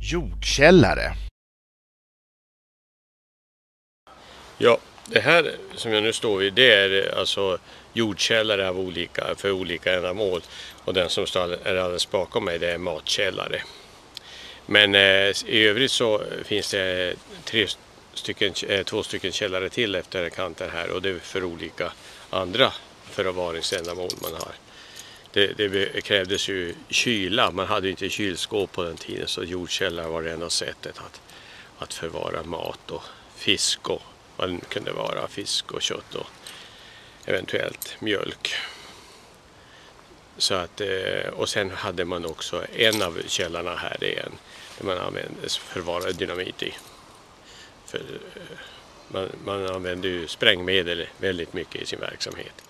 jordkällare. Ja, det här som jag nu står vid det är alltså jordkällare av olika, för olika ändamål. Och den som är alldeles bakom mig det är matkällare. Men eh, i övrigt så finns det tre stycken, eh, två stycken källare till efter kanten här och det är för olika andra förvaringsändamål man har. Det, det, krävdes ju kyla, man hade inte kylskåp på den tiden så jordkällare var det enda sättet att, att förvara mat och fisk och vad det kunde vara, fisk och kött och eventuellt mjölk. Så att, eh, och sen hade man också en av källarna här igen där man använde förvarade dynamit i. För, eh, man, man använde ju sprängmedel väldigt mycket i sin verksamhet.